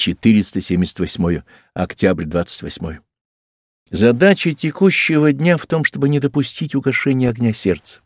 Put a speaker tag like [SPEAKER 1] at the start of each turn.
[SPEAKER 1] 478. Октябрь 28. Задача текущего дня в том, чтобы не допустить угошения огня сердца.